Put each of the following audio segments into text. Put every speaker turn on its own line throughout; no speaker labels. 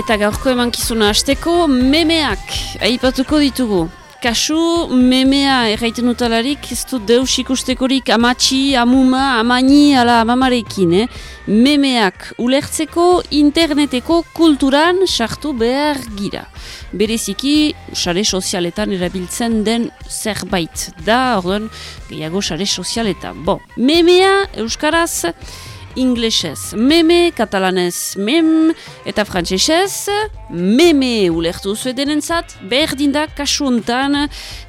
Eta gaurko emankizuna hasteko memeak aipatuko ditugu. Kasu memea erraiten utalarik ez du deus ikustekorik amatxi, amuma, amaini, ala amamarekin. Eh? Memeak ulertzeko interneteko kulturan sartu behar gira. Bereziki, sare sozialetan erabiltzen den zerbait. Da, orduan, gehiago sare sozialetan. Bo, memea euskaraz inglesez meme, katalanez mem, eta frantsesez meme ulertu zuedenen zat, berdin da kasu hontan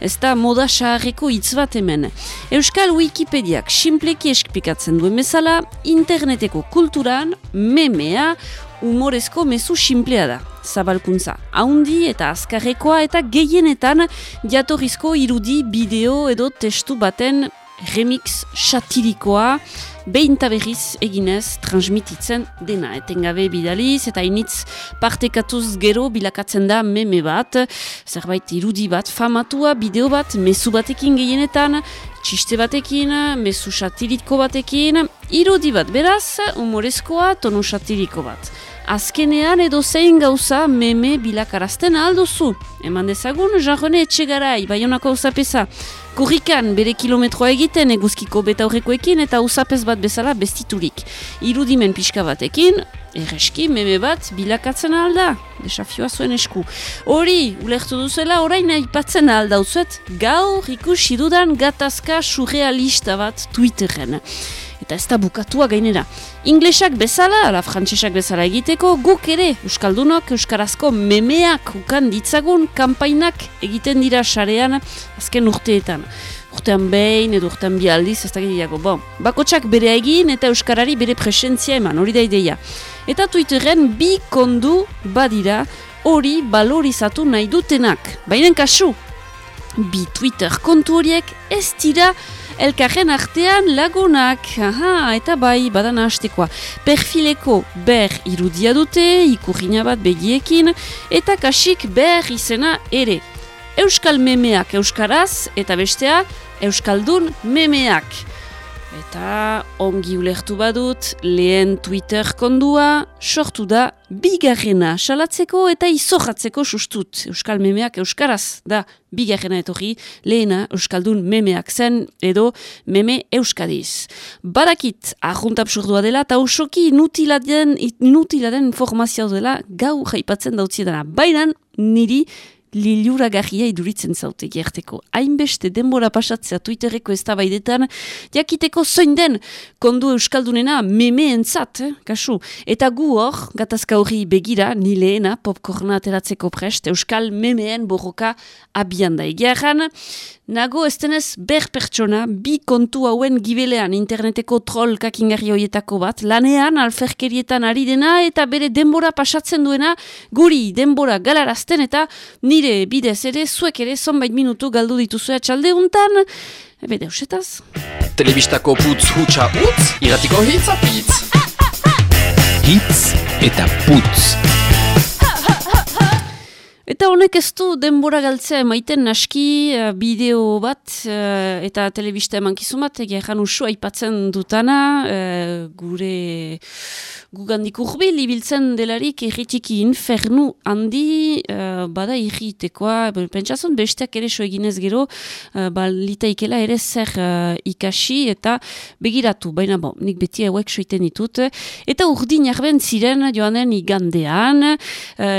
ez da moda saharreko hitz bat hemen. Euskal Wikipediak simpleki espikatzen duen bezala, interneteko kulturan memea humorezko mezu simplea da. Zabalkuntza, haundi eta azkarrekoa eta gehienetan jatorrizko irudi, bideo edo testu baten remix satirikoa, behin berriz eginez transmititzen dena. Etengabe bidaliz eta initz partekatuz gero bilakatzen da meme bat, zerbait irudi bat, famatua, bideo bat, mezu batekin gehienetan, txiste batekin, mezu satiriko batekin, irudi bat beraz, humorezkoa, tonu satiriko bat. Azkenean edo zein gauza meme bilakarazten alduzu. Eman dezagun, jarrone etxegarai, baionako uzapeza. Kurrikan bere kilometroa egiten eguzkiko beta horrekoekin eta usapez bat bezala bestiturik. Irudimen pixka batekin, erreski meme bat bilakatzen alda. Desafioa zuen esku. Hori, ulertu duzela, orain aipatzen alda uzuet, gaur ikusi dudan gatazka surrealista bat Twitterren eta ez da bukatua gainera. Inglesak bezala, ala frantsesak bezala egiteko, guk ere, Euskaldunok, Euskarazko memeak ukan ditzagun, kanpainak egiten dira sarean azken urteetan. Urtean behin edo urtean bi aldiz, ez da gehiago. Bon, bakotsak bere egin eta Euskarari bere presentzia eman, hori da ideia. Eta Twitterren bi kondu badira hori balorizatu nahi dutenak. Baina kasu, bi Twitter kontu horiek ez dira elkarren artean lagunak. Aha, eta bai, badan hastekoa. Perfileko ber irudia dute, ikurriña bat begiekin, eta kasik ber izena ere. Euskal memeak euskaraz, eta bestea, Euskaldun memeak. Eta ongi ulertu badut, lehen Twitter kondua, sortu da bigarrena salatzeko eta izojatzeko sustut. Euskal memeak euskaraz da bigarrena etorri, lehena Euskaldun memeak zen edo meme euskadiz. Badakit, ahunt absurdua dela eta osoki inutiladen, inutiladen informazioa dela gau jaipatzen dautziedana. Bainan, niri liliura garria iduritzen zaute gerteko. Hainbeste denbora pasatzea Twitterreko ez tabaidetan, jakiteko zoin den kondu Euskaldunena meme entzat, eh, kasu. Eta gu hor, gatazka hori begira, nileena, popcorna ateratzeko prest, Euskal memeen borroka abian da egeran. Nago ez denez ber pertsona, bi kontu hauen gibelean interneteko troll kakingarri horietako bat, lanean alferkerietan ari dena eta bere denbora pasatzen duena guri denbora galarazten eta nire bidez ere zuek ere zonbait minutu galdu dituzua txalde untan, ebe deusetaz.
Telebistako putz hutsa utz, iratiko hitz apitz. Hitz eta putz.
Eta honek ez du denbora galtzea emaiten naski uh, bideo bat uh, eta telebista eman kizumat, egeran usu aipatzen dutana, uh, gure gugandik urbil ibiltzen delarik erritiki infernu handi uh, bada irritekoa, pentsazun besteak ere so eginez gero, uh, ba, litaikela ere zer ikasi eta begiratu, baina bon, nik beti hauek soiten ditut. Eta urdin arben ziren joanen igandean,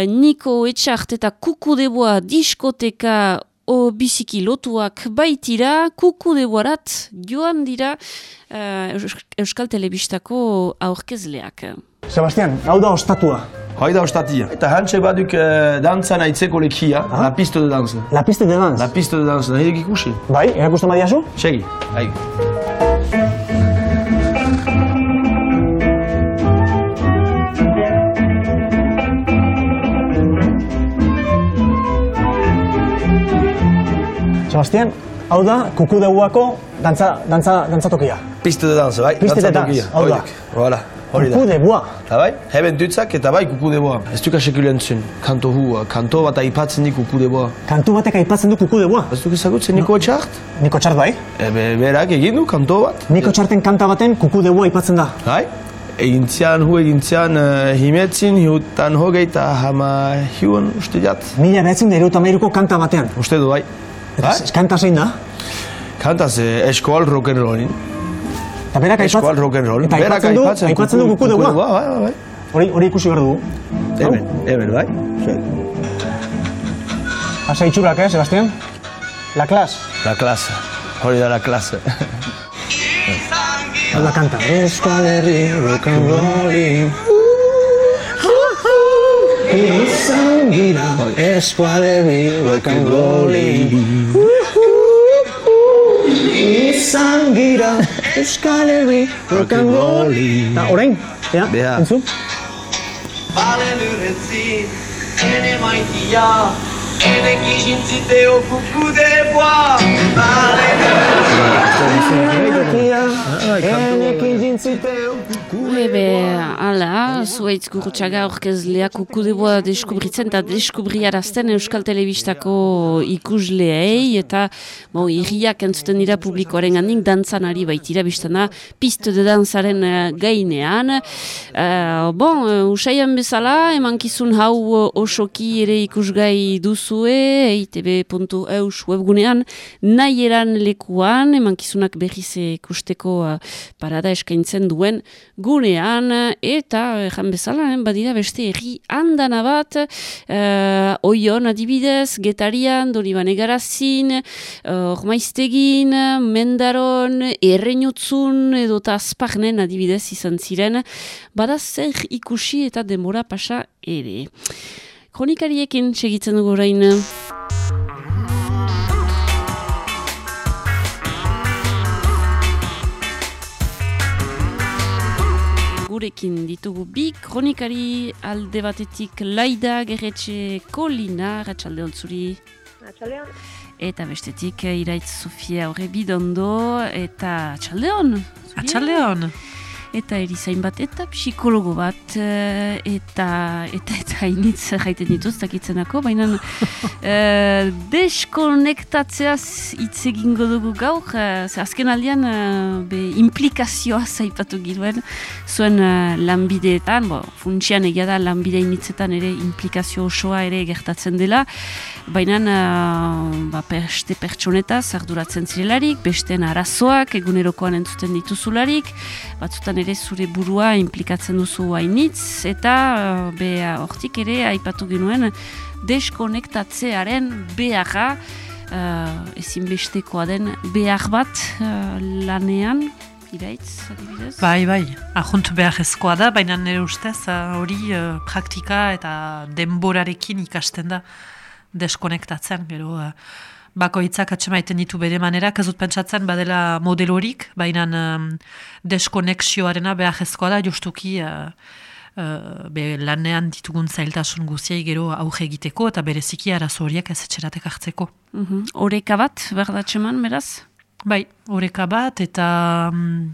niko etxart eta kukudeboa diskoteka o biziki lotuak baitira, kukudeboarat joan dira uh, Euskal Telebistako aurkezleak.
Sebastian, hau da ostatua.
Hoi da ostatia. Eta hantxe baduk uh, dantzan aitzeko lekia,
Ah.
la piste de danse.
La piste de danz.
La piste de danse, nahi ikusi?
Bai, erakusten badiazu?
Segi, hai.
Sebastian, hau da kukudeuako dantza, dantza, dantzatokia.
Piste de danse, bai?
Piste de danse, hau da.
Voilà, hori da.
Kukudeboa.
Eta bai, heben dutzak eta bai kukudeboa. Ez duk asekulu entzun, kanto hua, kanto bat aipatzen di kukudeboa.
Kantu batek aipatzen du kukudeboa.
Ez duk ezagutzen niko etxart?
Niko txart bai?
Ebe, berak egin du kanto bat.
Niko txarten kanta baten kukudeboa aipatzen da.
Bai? egin zian, hu egin zian, uh, himetzin, hiutan hogei eta hama hiun, uste jat.
Mila behatzen da kanta batean.
Uste du, bai.
Eta
Bai?
ez- kanta zein da?
Kanta ze eskoal rock'n'rollin.
Eta berak aipatzen...
Eskoal rock'n'rollin.
Eta aipatzen du, aipatzen du kuku degua.
Bai, bai, bai.
Hori, hori ikusi behar dugu.
Hemen, hemen, bai.
Asa itxurak, eh, Sebastián? La klas.
La klase. Hori da la klase.
Hau da kanta. Euskal Herri, Izan gira, Euskal Herri, rock and rolling. Izan gira, Euskal Herri, rock and rolling. Ta, orain, ja,
Beha.
entzu?
Valenuretsi, ene maitia,
Ebe, ala, zuaitz gurutxaga orkezleak ukudeboa deskubritzen eta deskubriarazten Euskal Telebistako ikusleei eta bo, irriak entzuten dira publikoaren gandik dantzan ari baitira biztana piste de danzaren eh, gainean. Uh, bon, uh, usaian bezala, emankizun hau osoki ere ikusgai duzue, eitb.eus webgunean, nahi eran lekuan, emankizunak berriz ikusteko uh, parada eskaintzen duen gunean, eta jan bezala, eh, badira beste erri handana bat, uh, oion adibidez, getarian, donibane garazin, uh, ormaiztegin, mendaron, erreinutzun, edo eta azpagnen adibidez izan ziren, bada zer ikusi eta demora pasa ere. Kronikariekin segitzen dugu orain. gurekin ditugu bi kronikari alde batetik laida gerretxe kolina, ratxalde zuri
Atxalean,
eta bestetik iraitz Sofia horre bidondo eta atxaldeon.
Atxaldeon.
Eta erizain bat eta psikologo bat eh, eta eta eta initz jaiten dituz dakitzenako, baina eh, deskonektatzeaz hitz egingo dugu gaur, ze azken aldian eh, be implikazioa zaipatu giruen zuen eh, lanbideetan, bo, funtsian egia da lanbide initzetan ere implikazio osoa ere gertatzen dela, baina uh, ba, beste pertsonetaz arduratzen zirelarik, besteen arazoak egunerokoan entzuten dituzularik, batzutan ere zure burua implikatzen duzu hainitz, eta uh, be, hortik ere aipatu genuen deskonektatzearen beharra, uh, ezinbestekoa den behar bat uh, lanean, iraitz?
Bai, bai, ahunt beharrezkoa da, baina nire ustez hori eh, praktika eta denborarekin ikasten da deskonektatzen, gero uh, bakoitzak atxemaiten ditu bere manerak, ez dut pentsatzen badela modelorik, baina um, deskonexioarena beharrezkoa da justuki uh, uh, be, lanean ditugun zailtasun guziei gero auge egiteko eta bereziki arazo horiek ez etxeratek hartzeko.
Mhm. Oreka bat, berdatxeman, beraz?
Bai, oreka bat eta mm,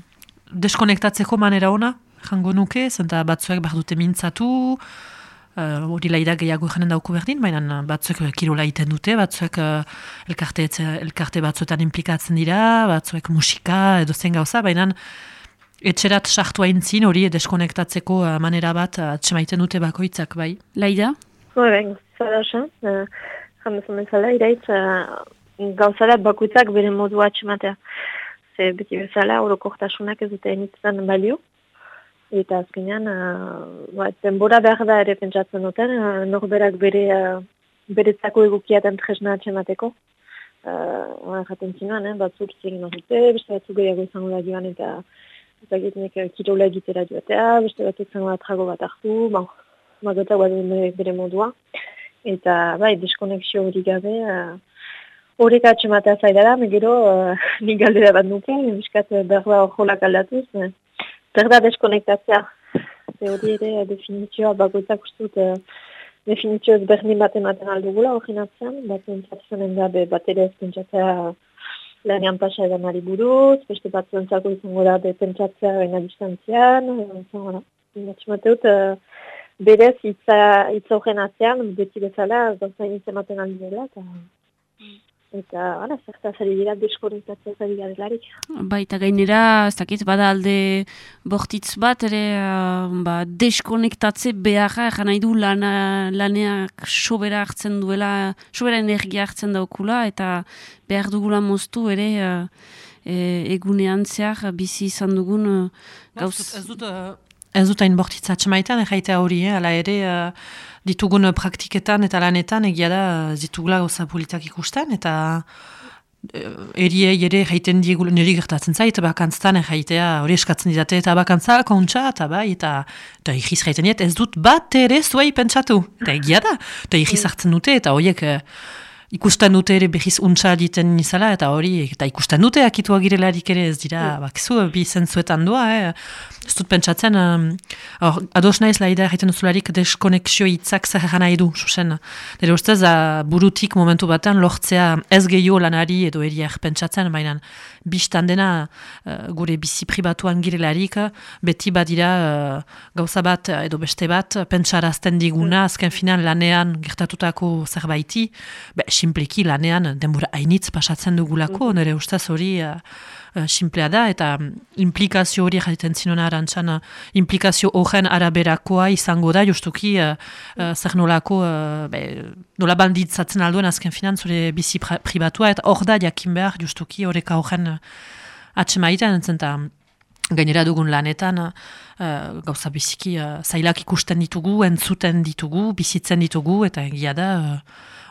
deskonektatzeko manera ona, jango nuke, zenta batzuek behar dute mintzatu, uh, hori laida gehiago janen dauko berdin, baina batzuek eh, kirola egiten dute, batzuek uh, elkarte, elkarte batzuetan implikatzen dira, batzuek musika edo zen gauza, baina etxerat sartu aintzin hori deskonektatzeko uh, manera bat uh, atxemaiten dute bakoitzak, bai.
Laida?
Bai, bai, zara esan, uh, jamezan bezala, iraitz, uh, gauzara bakuitzak bere modua atxematea. Ze beti bezala, orokortasunak ez dute enitzen balio. Eta azkenean, uh, ba, denbora behar da ere pentsatzen duten, uh, norberak bere, uh, beretzako egukiaten tresna atxemateko. Uh, jaten zinuan, eh, batzuk zegin dute, beste batzuk gehiago izango da joan eta eta gitnek kirola egitera joatea, beste batzuk izango da trago bat hartu, bon, magota bat bere, bere modua. Eta, bai, deskonexio hori gabe, uh, horrek atxematea zaidara, megero, uh, nik galdera bat nuke, miskat behar da horrolak aldatuz, uh, behar da deskonektatzea. Ze hori ere, uh, definizioa, bakoitzak ustut, uh, definizio ez berdin bat ematen aldugula horren atzean, bat pentsatzen da, be, bat ere ez pentsatzea lanean pasa edan ari buruz, beste bat zentzako izango da, be, pentsatzea baina distantzian, uh, izango da. Atxemateut, uh, berez hitza hitza horren atzean, beti bezala, gauza hitz ematen aldi dela, eta eta hala, zertaz ari dira deskonektatzea ari garelarik.
Baita gainera, ez dakit, bada alde bortitz bat, ere uh, ba, deskonektatze beharra, egan nahi du lana, laneak sobera hartzen duela, sobera energia hartzen daukula, eta behar dugula moztu ere uh, e, egunean zehar bizi izan dugun uh, gauz...
Ez dut, ez dut hain bortitza atxemaitan, erraitea hori, eh? ala ere... Uh, ditugun praktiketan eta lanetan egia da zitugula goza politak ikusten eta uh, eriei ere jaiten diegu niri gertatzen zait bakantztan jaitea hori eskatzen didate eta bakantza kontxa eta bai eta eta ikiz jaiten ez dut bat ere zuei pentsatu. Eta egia da eta ikiz hartzen dute eta horiek uh, ikusten dute ere behiz untsa diten nizala, eta hori, eta ikusten dute akitua girelarik ere ez dira, mm. bakizu, bi zentzuetan doa, eh? ez dut pentsatzen, um, or, ados naiz laida egiten duzularik deskonexio hitzak zer nahi du, susen. Dere ustez, burutik momentu batean lortzea ez gehiago lanari edo eriak pentsatzen, baina biztan dena uh, gure bizi pribatuan girelarik, beti badira uh, gauza bat edo beste bat, pentsarazten diguna, azken final lanean gertatutako zerbaiti, be, simpleki lanean denbora hainitz pasatzen dugulako, mm nire ustaz hori uh, simplea da, eta um, implikazio hori jaiten zinona arantzan, uh, implikazio horren araberakoa izango da, justuki uh, uh, zer nolako, uh, nola banditzatzen alduen azken finan zure bizi pribatua, eta hor da jakin behar justuki horreka horren uh, atxemaitan, entzen gainera dugun lanetan, uh, gauza biziki uh, zailak ikusten ditugu, entzuten ditugu, bizitzen ditugu, eta egia da,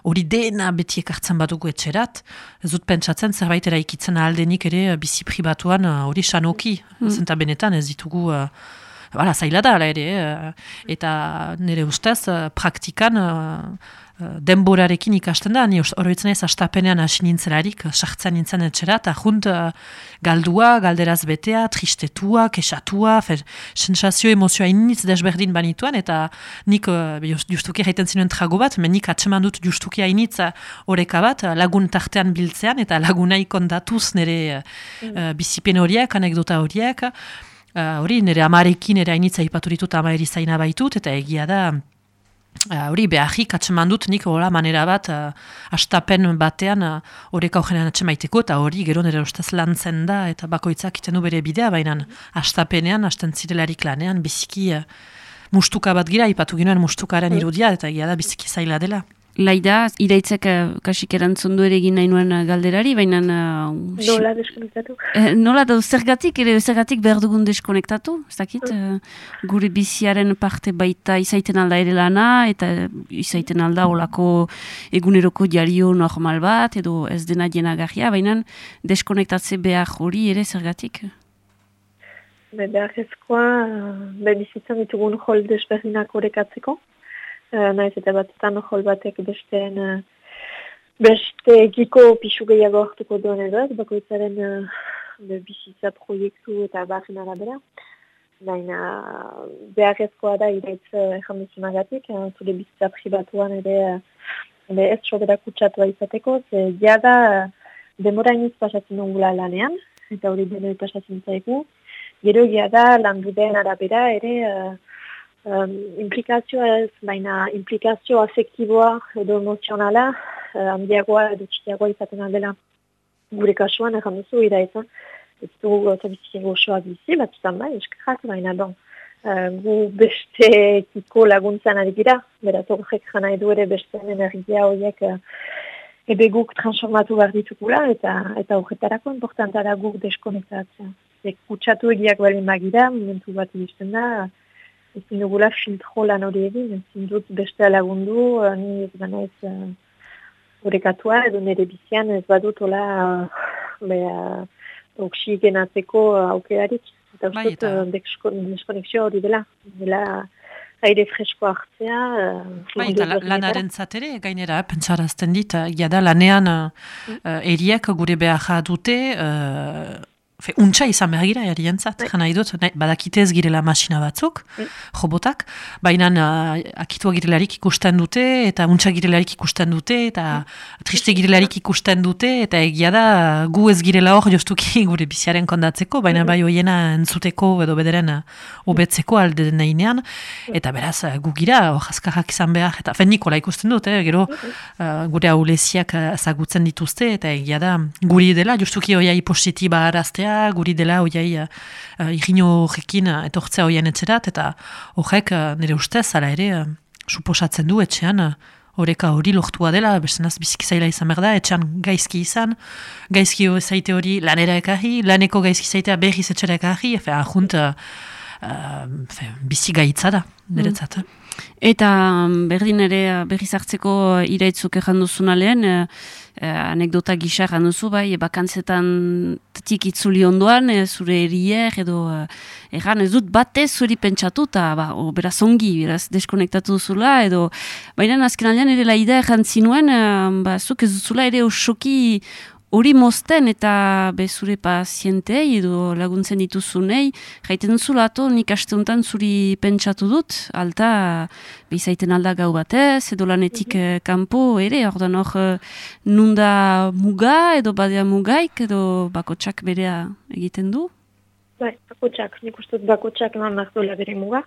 hori dena beti ekartzen badugu etxerat, ez dut pentsatzen zerbait eraikitzen aldenik ere eh, bizi pribatuan eh, hori uh, sanoki, mm. zenta benetan ez ditugu, uh, bala, zaila da, ere, eta nire ustez, praktikan, Eh, denborarekin ikasten da, ni horretzen ez astapenean hasi nintzelarik, sartzen nintzen etxera, eta junt uh, galdua, galderaz betea, tristetua, kesatua, fer, sensazio, emozioa initz desberdin banituan, eta nik uh, justuki haiten zinuen trago bat, men nik atseman dut justuki hainitz horreka bat, lagun tartean biltzean, eta lagunai kondatuz nire uh, bizipen horiek, anekdota horiek, hori uh, nire amarekin ere hainitza ipaturitut ama erizaina baitut, eta egia da, Eh, hori uh, behajik atseman dut nik hola manera bat uh, astapen batean uh, augenean atsemaiteko eta hori gero nire ustez lantzen da eta bakoitzak iten bere bidea baina astapenean, asten zirelarik lanean biziki uh, mustuka bat gira ipatu ginoen mustukaren mm. irudia eta egia da biziki zaila dela
laida, iraitzak uh, kasik erantzun du ere egin nahi nuen uh, galderari, baina...
Uh, nola deskonektatu?
Uh, nola da, zergatik, ere zergatik behar dugun deskonektatu, ez dakit? Mm. gure biziaren parte baita izaiten alda ere lana, eta izaiten alda olako eguneroko diario normal bat, edo ez dena jenagarria, baina deskonektatze behar hori ere zergatik?
Be, behar ezkoa, be, bizitzan ditugun hol desberdinak horrekatzeko, uh, naiz eta batzutan jol batek besteen uh, beste egiko pixu gehiago hartuko duen edo ez, bakoitzaren uh, bizitza proiektu eta barren arabera. Baina beharrezkoa da iraitz ezan duzunagatik, uh, zure bizitza pribatuan ere uh, ez sobera kutsatua izateko, ze jada uh, demora iniz pasatzen dugula lanean, eta hori denoi pasatzen zaigu. Gero da lan arabera ere um, implikazioa ez, baina implikazio afektiboa edo emozionala uh, handiagoa edo txikiagoa izaten aldela gure kasuan erran duzu, ira ezan, ez dugu gauza bizitzen gozoa bizi, bat zutan bai, eskrat, baina bon, uh, gu beste kiko laguntzan ari gira, beraz horrek jana edu ere beste energia horiek uh, ebe guk transformatu behar ditukula, eta eta horretarako importantara guk deskonektatzea. Kutsatu egiak bali magira, momentu bat izten da, ezin dugula filtro lan hori egin, ezin dut beste lagundu, uh, ni ez gana ez horrekatua, uh, edo nire bizian ez badut hola uh, oksigenatzeko uh, aukerarik. Eta bai, dut deskonexio hori dela, dela aire fresko hartzea.
Bai, eta lanaren zatere, gainera, pentsarazten dit, uh, da lanean uh, eriek gure behar dute, uh, Fe, untxa izan behar gira,
Bai.
jana idut, nahi, badakite ez girela masina batzuk,
Mm.
robotak, baina uh, akitua girelarik ikusten dute, eta untxa girelarik ikusten dute, eta triste girelarik ikusten dute, eta egia da, gu ez girela hor joztuki gure biziaren kondatzeko, baina bai. hoiena entzuteko edo bederen hobetzeko alde nahinean, eta beraz, gu gira, hor azkarrak izan behar, eta fen Nikola ikusten dut, eh, gero uh, gure hauleziak uh, ezagutzen dituzte, eta egia da, guri dela, justuki hoiai positiba araztea, guri dela hoiai uh, uh, irino horrekin uh, etortzea hoian etxerat, eta horrek uh, nire ustez, ala ere, uh, suposatzen du etxean, uh, hori lortua dela, bestenaz biziki zaila izan behar da, etxean gaizki izan, gaizki zaite hori lanera ekarri, laneko gaizki zaitea berriz etxera ekarri, efe, ahunt, uh, fe, bizi gaitza da, niretzat. eh.
Eta mm, berdin ere eh, berriz hartzeko eh, iraitzuk erran duzuna lehen, eh, eh, anekdota gisa duzu, bai, bakantzetan tik itzuli ondoan, eh, zure erier edo eh, erran ez dut batez zuri pentsatu, eta ba, o, beraz ongi, beraz deskonektatu duzula, edo baina azken aldean ere laida erran zinuen, eh, ba, zuk ez duzula ere osoki hori mozten eta bezure pazientei edo laguntzen dituzunei, jaiten duzula ato, nik aste honetan zuri pentsatu dut, alta bizaiten alda gau batez, edo lanetik eh, kanpo ere, ordan hor eh, nunda muga edo badea mugaik edo bakotsak berea egiten du.
Bai, bakotsak, nik uste bakotsak lan behar duela bere muga.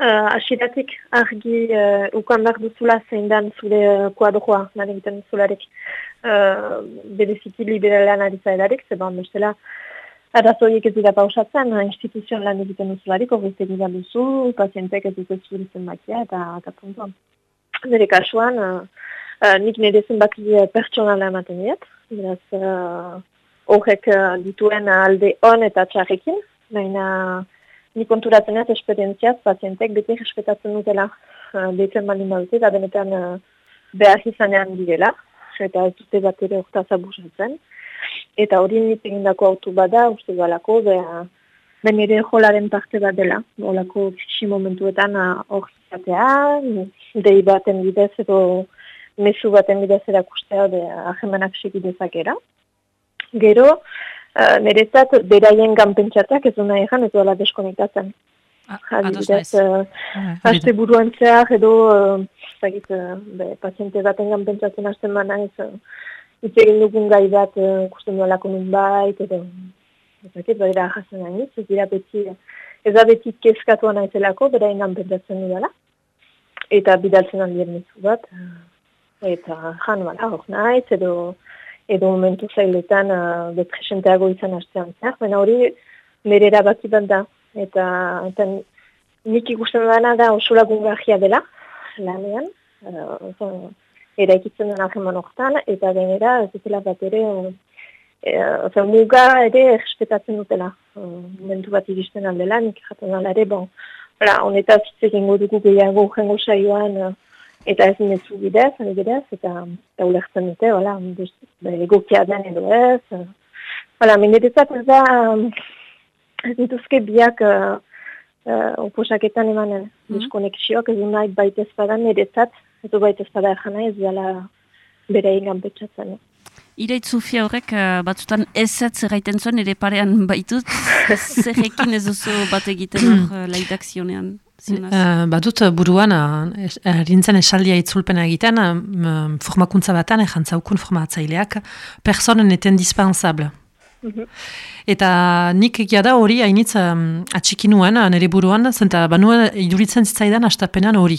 Uh, asiratik argi uh, ukan behar duzula zein dan zure uh, kuadroa lan egiten duzularik. Uh, bereziki liberalean ari zaelarik, zeban bestela arazoiek ez dira pausatzen, uh, instituzioan lan egiten duzularik, hori ez egin duzu, pazientek ez dute zure zenbakia eta, eta puntuan. Nire kasuan, uh, uh, nik nire zenbaki uh, pertsonala ematen diet, beraz, uh, horrek uh, dituen alde on eta txarrekin, baina ni konturatzen ez esperientziaz pazientek beti respetatzen dutela uh, deitzen baldin badute, eta benetan uh, behar izanean direla, eta ez dute bat ere orta zabuzatzen. Eta hori nik egindako autu bada, uste balako, beha, ben ere jolaren parte bat dela, holako fixi momentuetan uh, hor izatea, dei baten bidez edo mesu baten bidez erakustea de ahemenak segi dezakera. Gero, uh, niretzat beraien ganpentsatuak ez duna egan ez duela deskonektatzen. Adibidez,
naiz. hori
Aste
da.
buruan zehar edo, uh, zagit, uh, be, paziente baten ganpentsatzen hasten bana ez, uh, hitz egin dugun gai bat uh, ikusten duelako nun bait, edo, ezakit, baira jasen nahi, ez dira beti, ez da beti kezkatuan naizelako, beraien ganpentsatzen dudala, eta bidaltzen aldien mezu bat, eta jan bala, hor naiz, edo, edo momentu zailetan uh, depresenteago izan hastean zehar, baina hori nire erabaki bat da, eta, eta nik ikusten dana da oso lagungarria dela, lanean, uh, eraikitzen den ahreman hortan, eta gainera ez dutela bat ere, uh, muga ere respetatzen dutela. Uh, momentu bat iristen aldela, nik jaten dela ere, bon, Hala, honetaz egingo dugu gehiago jengo saioan, eta ez mezu bidez, bidez, eta, eta ulertzen dute, hola, egokia den edo ez. Hala, mineretzat ez da, ez dituzke biak uh, uh, oposaketan emanen.
Mhm.
Diskonexioak ez du nahi baita ezpada niretzat, ez du baita ezpada jana ez dela bere ingan betxatzen.
Iraitz Zufia horrek eh, batzutan ezetz erraiten zuen ere parean baitut, zerrekin ez duzu bat egiten hor laidak zionean.
Uh, badut buruan, uh, erintzen esaldia itzulpena egiten, uh, formakuntza batan, ejantzaukun formatzaileak, personen eten dispensable.
Mhm.
Eta nik egia da hori hainitz um, atxiki nuen uh, nire buruan, zenta banuen iduritzen zitzaidan astapenan hori.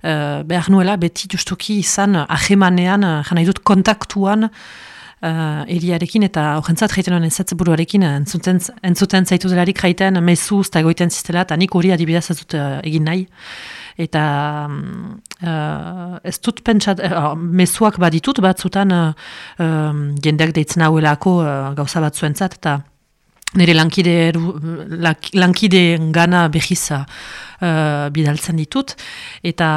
Uh, behar nuela beti justuki izan ahemanean, uh, jana idut kontaktuan, uh, eriarekin eta horrentzat jaiten nuen ezatze buruarekin entzuten, entzuten zaitu delarik jaiten mezuz eta egoiten ziztela eta nik hori adibidez ez dut uh, egin nahi. Eta uh, ez dut pentsat, uh, mezuak baditut batzutan uh, um, jendeak deitzen hauelako uh, gauza batzuentzat eta nire lankide, lankide gana behiz uh, uh, bidaltzen ditut. Eta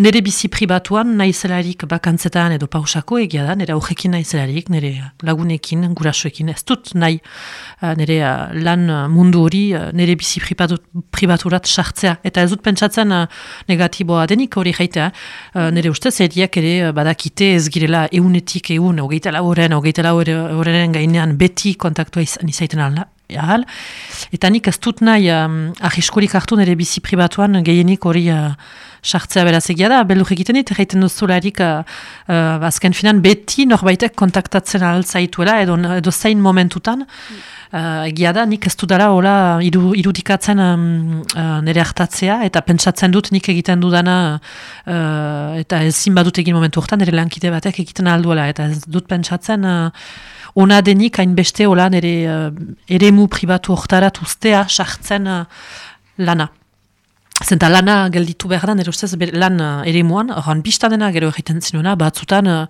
nire bizi pribatuan naizelarik bakantzetan edo pausako egia da, nire augekin naizelarik, nire lagunekin, gurasoekin, ez dut nahi uh, nire uh, lan mundu hori uh, nire bizi pribatu, pribaturat sartzea. Eta ez dut pentsatzen uh, negatiboa denik hori jaitea, uh, nire ustez eriak ere badakite ez girela eunetik egun, hogeita lauren, hogeita lauren gainean beti kontaktua izan izaiten alda. Ahal. Eta nik ez dut nahi um, ahiskurik hartu nire bizi pribatuan gehienik hori uh, sartzea beraz egia da, beldur egiten dit, egiten duzularik uh, uh, azken finan beti norbaitek kontaktatzen altzaituela edo, edo zein momentutan. Uh, egia da, nik ez dudara hola iru, irudikatzen um, uh, nire hartatzea eta pentsatzen dut nik egiten dudana uh, eta ezin badut egin momentu hortan nire lankide batek egiten alduela eta ez dut pentsatzen ona denik hainbeste hola nire uh, eremu pribatu hortarat ustea sartzen uh, lana. Zenta lana gelditu behar da, nire ustez lan uh, eremuan, oran dena gero egiten zinuna, batzutan uh,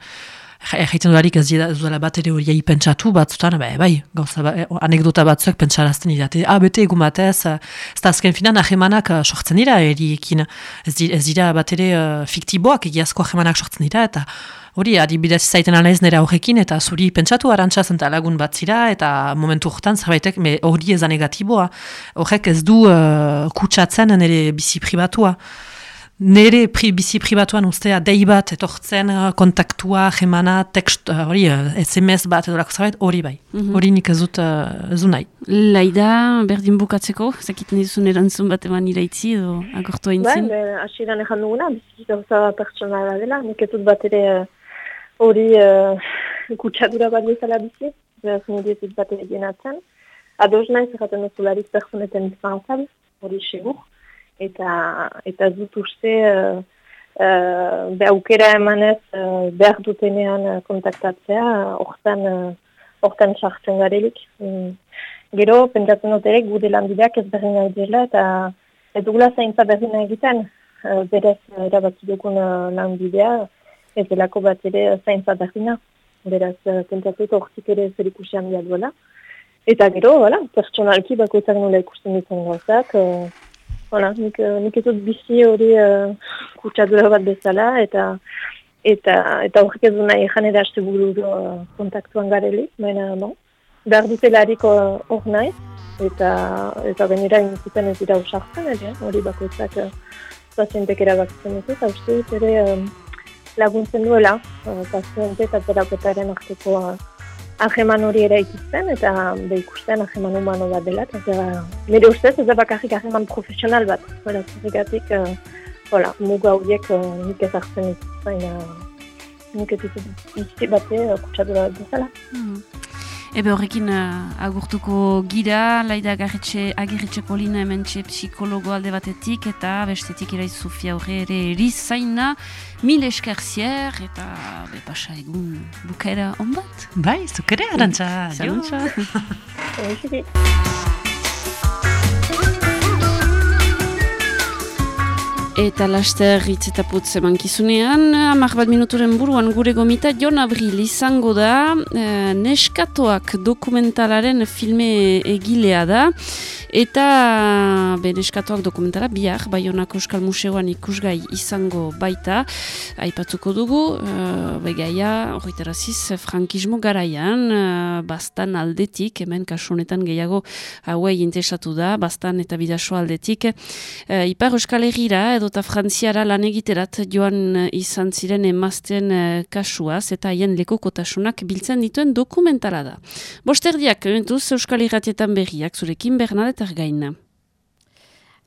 egiten duarik ez duela bat ere hori pentsatu batzutan, bai, bai, gauza, ba, anekdota batzuek pentsarazten idate, ah, bete egun batez, ez da azken finan ahemanak sortzen dira eriekin, ez, dira bat ere uh, fiktiboak egiazko ahemanak sortzen dira, eta Hori, adibidez zaiten alaiz nire aurrekin, eta zuri pentsatu arantxa zenta lagun bat zira, eta momentu horretan zerbaitek, hori ez da negatiboa. Horrek ez du uh, kutsatzen nire bizi pribatua. Nere pri, bizi pribatuan ustea dei bat etortzen uh, kontaktua, jemana, tekst, uh, hori, uh, SMS bat edo lako zerbait, hori bai. Mhm. Hori nik ez dut uh, ez nahi.
Laida, berdin bukatzeko, zakiten dizun erantzun bat eman iraitzi edo agortu hain zin?
Bai, asiran ezan duguna, bizi gauza pertsonala dela, nik ez dut bat ere hori uh, kutsadura bat bezala bizi, nire ez bat egin atzen. Ados nahi zerraten ez ulariz personeten izan hori segur, eta, eta dut uste uh, uh, be aukera emanez uh, behar dutenean kontaktatzea, hortan uh, sartzen garelik. Mm. Gero, pentsatzen dut ere, gude lanbideak ez berri nahi dela, eta ez dugula zaintza berri egiten, uh, berez erabaki dugun uh, lanbidea, ez delako bat ere zaintza dardina. Beraz, eh, pentsatut hortik ere zer ikusian duela. Eta gero, voilà, pertsonalki bako ezak nola ikusten ditzen gauzak. Uh, voilà, nik, uh, nik ezut bizi hori uh, kutsadura bat bezala, eta eta eta horrek ez nahi ejan ere haste buru uh, kontaktuan garelik, baina, bon, behar dutelarik hor uh, nahi, eta eta benera inzuten ez dira usartzen, hori bako ezak uh, pazientek erabakitzen dut, eta uste dut ere, laguntzen duela, uh, paziente eta terapeutaren arteko uh, aheman hori ere ikusten, eta be ikusten aheman humano bat dela, eta nire ustez ez da bakarrik aheman profesional bat, hola, zergatik, uh, hola, muga horiek uh, nik ez hartzen baina nik ez dut bate uh, kutsatu bat bezala. Mm.
Ebe horrekin uh, agurtuko gira, laida agarritxe, agarritxe polina hemen psikologo alde batetik eta bestetik iraiz Sofia horre ere erizaina, mil eskerzier eta bepasa egun bukaera onbat.
Bai, zukere, arantxa.
Arantxa. Eta laster hitz eta putz eman kizunean, amak bat minuturen buruan gure gomita, Jon Abril izango da, e, Neskatoak dokumentalaren filme egilea da, eta be, Neskatoak dokumentala bihar, Bayonako Euskal Museoan ikusgai izango baita, aipatzuko dugu, e, begaia, horretaraziz, frankismo garaian, e, bastan aldetik, hemen kasunetan gehiago hauei intesatu da, bastan eta bidaso aldetik, e, Ipar Euskal Egira, edo eta frantziara lan egiterat joan eh, izan ziren emazten uh, kasuaz eta haien lekokotasunak biltzen dituen dokumentala da. Bosterdiak, entuz, Euskal Iratietan berriak, zurekin Bernadetar gaina.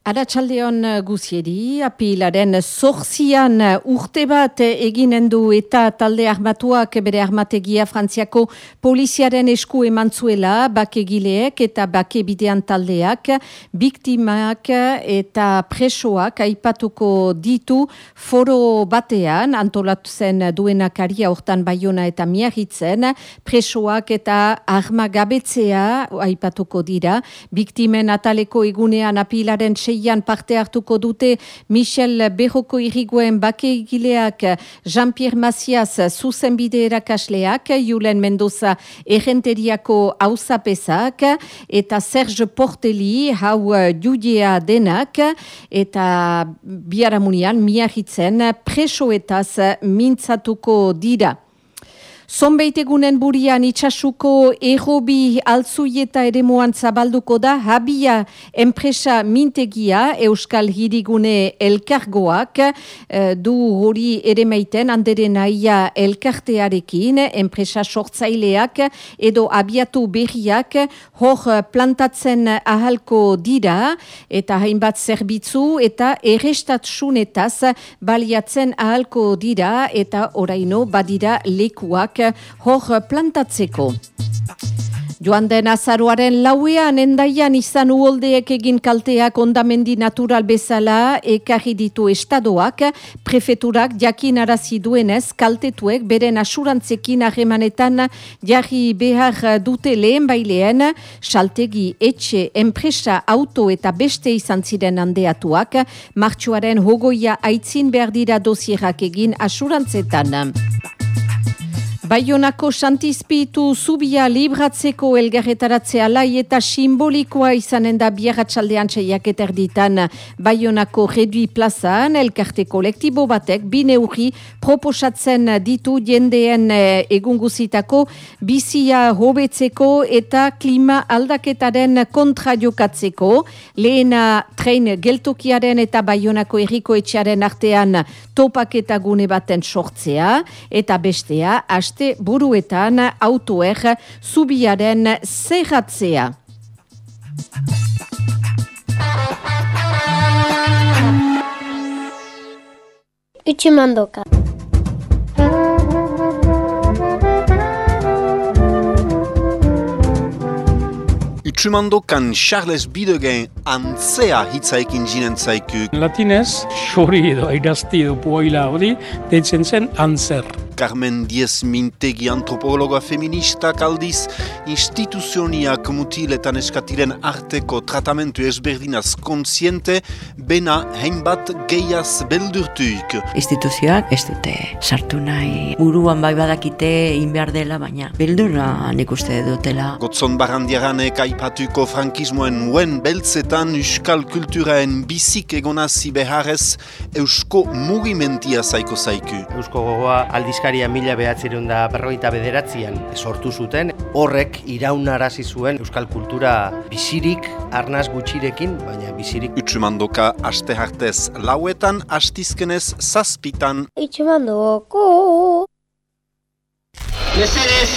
Aratxaldeon uh, guzieri, apilaren zorzian uh, urte bat eginen du eta talde armatuak bere armategia frantziako poliziaren esku emantzuela bakegileek eta bakebidean taldeak, biktimak eta presoak aipatuko ditu foro batean, antolatu zen duenakaria hortan baiona eta miahitzen, presoak eta armagabetzea aipatuko dira, biktimen ataleko egunean apilaren seian parte hartuko dute Michel Berroko iriguen bakegileak Jean-Pierre Macias zuzenbide erakasleak, Julen Mendoza errenteriako hausapesak, eta Serge Porteli hau judea denak, eta biaramunian miahitzen presoetaz mintzatuko dira. Zonbeitegunen burian itxasuko errobi altzuieta ere moan zabalduko da, habia enpresa mintegia Euskal Hirigune elkargoak. Eh, du hori ere meiten handere naia elkartearekin, enpresa sortzaileak edo abiatu berriak hor plantatzen ahalko dira eta hainbat zerbitzu eta errestatsunetaz baliatzen ahalko dira eta oraino badira lekuak hor plantatzeko. Joan den azaruaren lauean endaian izan uoldeek egin kalteak ondamendi natural bezala ekarri ditu estadoak, prefeturak jakin arazi duenez kaltetuek beren asurantzekin ahemanetan jarri behar dute lehen bailean, saltegi etxe, enpresa, auto eta beste izan ziren handeatuak, martxuaren hogoia aitzin behar dira dosierak egin asurantzetan. Baionako Santizpitu zubia libratzeko elgarretaratze alai eta simbolikoa izanen da biarratxaldean txaiak eterditan Baionako redui plazan elkarte kolektibo batek bine urri proposatzen ditu jendeen eh, egunguzitako bizia hobetzeko eta klima aldaketaren kontra jokatzeko. Lehena trein geltokiaren eta Baionako erriko etxearen artean topaketa gune baten sortzea. Eta bestea haste buruetan autoer zubiaren zerratzea.
Utsumandoka.
Utsumandokan Charles Bidegen antzea hitzaikin jinen zaiku.
Latinez, xori edo airazti edo poaila hori, deitzen zen antzer.
Carmen Diez Mintegi antropologoa feministak aldiz instituzioniak mutiletan eskatiren arteko tratamentu ezberdinaz kontziente, bena hainbat gehiaz beldurtuik.
Instituzioak ez dute sartu nahi buruan bai badakite inbehar dela, baina beldurra nik uste dutela.
Gotzon barandiaranek aipatuko frankismoen nuen beltzetan euskal kulturaen bizik egonazi beharrez eusko mugimentia zaiko zaiku.
Eusko gogoa aldizkaria mila behatzerun da berroita bederatzean sortu zuten, horrek iraunarazi zuen euskal kultura bizirik, arnaz gutxirekin, baina bizirik.
Utsumandoka aste hartez lauetan, astizkenez zazpitan.
Utsumandoko.
Mesedez,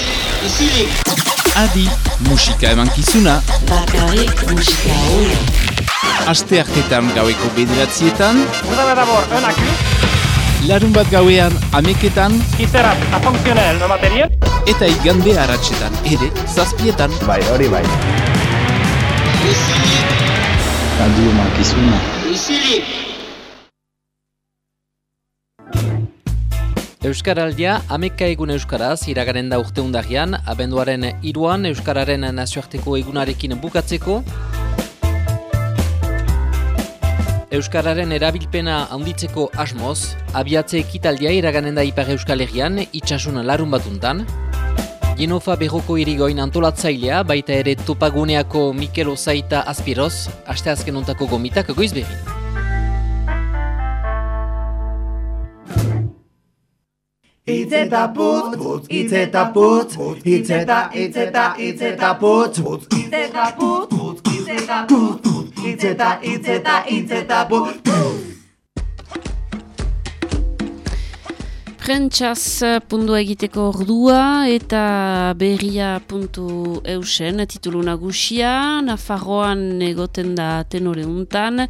izilik.
Adi, musika emankizuna.
Bakarrik musika hori.
Aste hartetan gaueko bederatzietan.
D'abord un accu.
Larun bat gauean ameketan.
Qui sera fonctionnel no materiel.
Eta igande haratsetan ere zazpietan.
Bai, hori bai.
Izilik.
Adi emankizuna.
Izilik.
Euskaraldia, ameka egun Euskaraz, iragaren da urte undagian, abenduaren iruan Euskararen nazioarteko egunarekin bukatzeko. Euskararen erabilpena handitzeko asmoz, abiatze ekitaldia iraganen da Ipar Euskal Herrian, itxasun larun batuntan. Genofa berroko irigoin antolatzailea, baita ere topaguneako Mikel Ozaita Azpiroz, aste azken ontako gomitak goiz
Itz eta putz, putz, itz eta putz, itz eta, itz eta, itz eta putz, putz, itz putz, itz eta, itz eta putz,
Prentsaz pundu egiteko ordua eta berria puntu eusen titulu nagusia, Nafarroan egoten da tenore untan.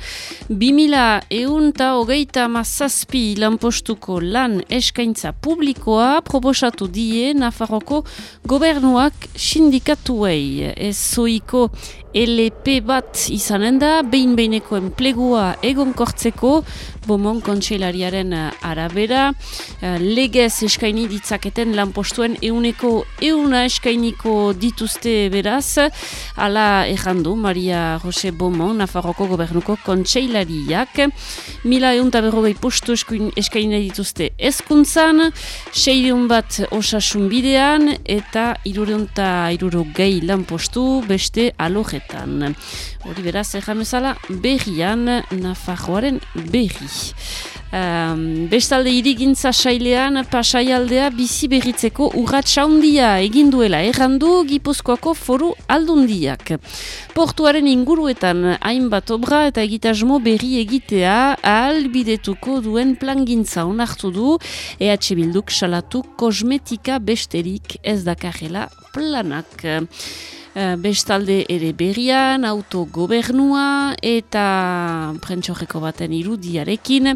2000 eunta hogeita mazazpi lanpostuko lan eskaintza publikoa proposatu die Nafarroko gobernuak sindikatuei. Ez zoiko LP bat izanen da, behin behineko enplegua egonkortzeko, bomon kontseilariaren eh, arabera, eh, legez eskaini ditzaketen lanpostuen euneko euna eskainiko dituzte beraz, ala errandu Maria Jose Bomon, Nafarroko gobernuko kontseilariak, mila eunta berrogei postu eskaini dituzte ezkuntzan, seireun bat osasun bidean, eta irureunta irurogei lanpostu beste alojetan. Hori beraz, erramezala, berrian, Nafarroaren berri. Um, bestalde irigintza sailean pasaialdea bizi berritzeko urratsaundia egin duela errandu Gipuzkoako foru aldundiak. Portuaren inguruetan hainbat obra eta egitasmo berri egitea ahalbidetuko duen plangintza onartu du EH Bilduk salatu kosmetika besterik ez dakarela planak. Eh, bestalde ere berrian, autogobernua eta prentxorreko baten irudiarekin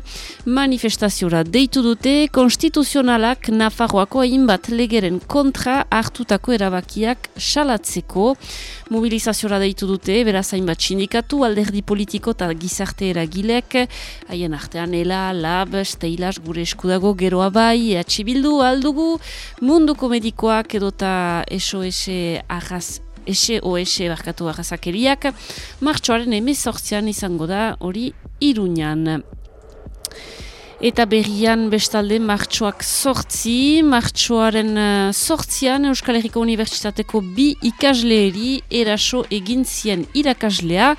manifestaziora deitu dute konstituzionalak Nafarroako hainbat legeren kontra hartutako erabakiak salatzeko. Mobilizaziora deitu dute, beraz hainbat sindikatu, alderdi politiko eta gizarte eragilek, haien artean ela, lab, steilas, gure eskudago, geroa bai, ehatxibildu, aldugu, munduko medikoak edota SOS arraz SOS barkatu arrazakeriak, martxoaren emezortzian izango da hori iruñan. Eta berrian bestalde martxoak sortzi, martxoaren uh, sortzian Euskal Herriko Unibertsitateko bi ikasleeri eraso egin zien irakaslea,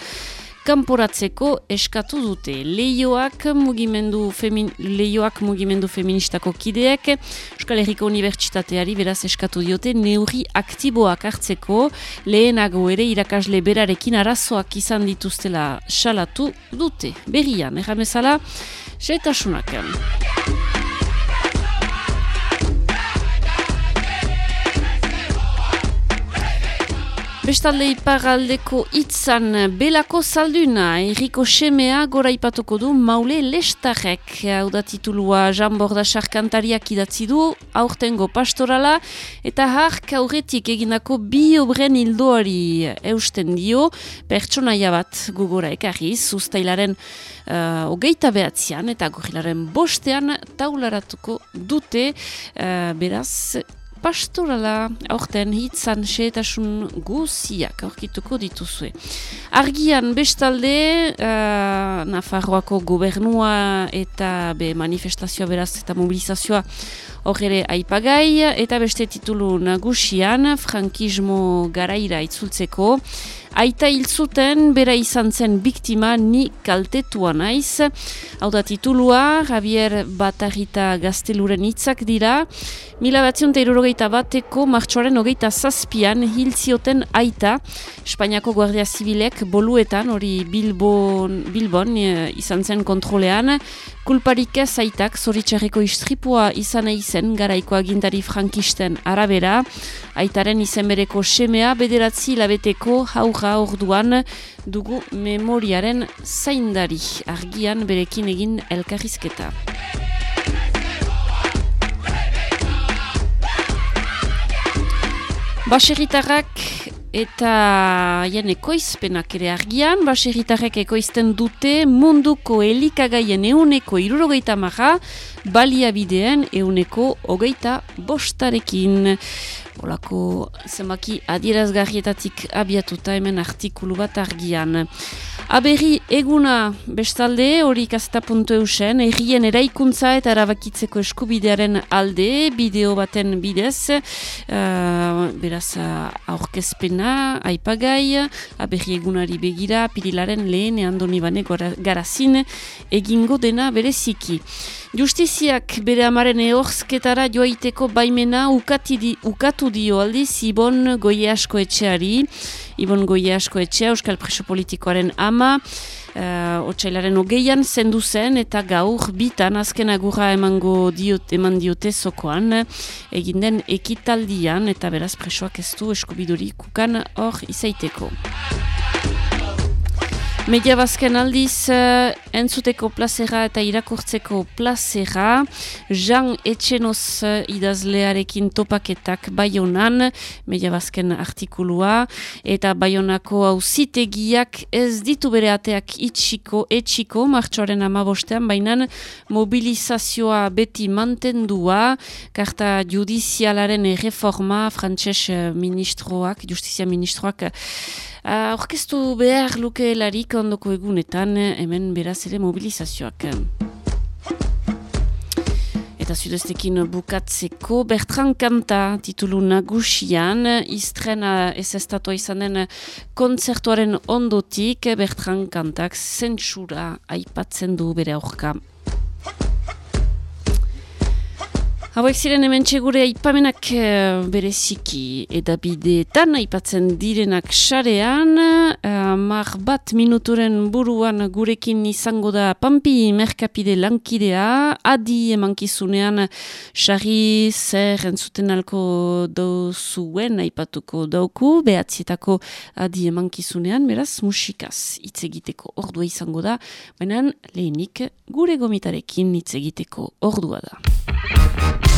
kanporatzeko eskatu dute. Leioak mugimendu, femin, leioak mugimendu feministako kideek, Euskal Herriko Unibertsitateari beraz eskatu diote neurri aktiboak hartzeko, lehenago ere irakasle berarekin arazoak izan dituztela salatu dute. Berrian, erramezala, setasunak. Bestalde iparaldeko itzan belako salduna, erriko semea gora ipatuko du maule lestarek. Hau da titulua Jean Bordasar kantariak idatzi du, aurtengo pastorala, eta hark aurretik egindako bi obren hildoari eusten dio, pertsonaia bat gugora ekarriz, ustailaren uh, ogeita behatzean eta gorilaren bostean taularatuko dute, uh, beraz, pastorala aurten hitzan seetasun guziak aurkituko dituzue. Argian bestalde, uh, Nafarroako gobernua eta be manifestazioa beraz eta mobilizazioa horre aipagai eta beste titulu nagusian, frankismo garaira itzultzeko, Aita hil zuten, bera izan zen biktima ni kaltetua naiz. Hau da titulua, Javier Batarita gazteluren hitzak dira. Mila batzion eta bateko martxoaren hogeita zazpian hil zioten aita. Espainiako Guardia Zibilek boluetan, hori Bilbon, Bilbon e, izan zen kontrolean. Kulparik ez aitak zoritxarreko istripua izan eizen garaiko agintari frankisten arabera. Aitaren izen bereko semea bederatzi labeteko hau aurra orduan dugu memoriaren zaindari argian berekin egin elkarrizketa. Baserritarrak eta haien ekoizpenak ere argian, baserritarrek ekoizten dute munduko elikagaien euneko irurogeita maga, baliabideen euneko hogeita bostarekin. Olako zemaki adierazgarrietatik abiatuta hemen artikulu bat argian. Aberri eguna bestalde hori eusen, errien eraikuntza eta erabakitzeko eskubidearen alde, bideo baten bidez, uh, beraz aurkezpena, aipagai, aberri egunari begira, pirilaren lehen andoni bane garazin, egingo dena bereziki. Justiziak bere amaren eorzketara joaiteko baimena ukati ukatu dio aldiz Ibon Goie Asko Etxeari. Ibon Goie Asko Etxea, Euskal Preso Politikoaren ama, uh, otxailaren ogeian zendu zen eta gaur bitan azken agurra emango diot, eman diote zokoan egin den ekitaldian eta beraz presoak ez du eskubiduri kukan hor izaiteko. Media bazken aldiz uh, entzuteko plazera eta irakurtzeko plazera. Jean Etxenoz uh, idazlearekin topaketak baionan, media bazken artikulua, eta baionako auzitegiak ez ditu bere ateak itxiko, etxiko, martxoaren amabostean, baina mobilizazioa beti mantendua, karta judizialaren reforma, frantses ministroak, justizia ministroak, Horkeztu uh, behar luke larik ondoko egunetan hemen beraz ere mobilizazioak. Eta zudeztekin bukatzeko Bertran Kanta titulu nagusian iztrena ez estatua izan den konzertuaren ondotik Bertran Kantak zentsura aipatzen du bere aurka. Hauek ziren hemen txegure aipamenak uh, bereziki. Edabideetan aipatzen direnak xarean, uh, mar bat minuturen buruan gurekin izango da Pampi Merkapide lankidea, adi emankizunean xarri zer entzuten alko dozuen aipatuko dauku, behatzietako adi emankizunean, beraz musikaz hitz egiteko ordua izango da, baina lehenik gure gomitarekin hitz egiteko ordua da.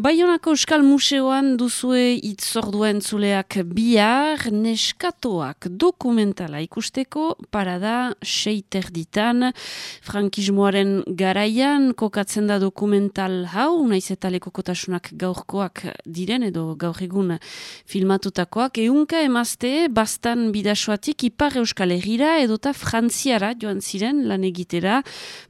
Baionako Euskal Museoan duzue itzordua entzuleak bihar neskatoak dokumentala ikusteko parada seiter ditan. Frankismoaren garaian kokatzen da dokumental hau, naiz eta lekokotasunak gaurkoak diren edo gaur egun filmatutakoak. Eunka emazte bastan bidasoatik ipar Euskal Herrira edota frantziara joan ziren lan egitera.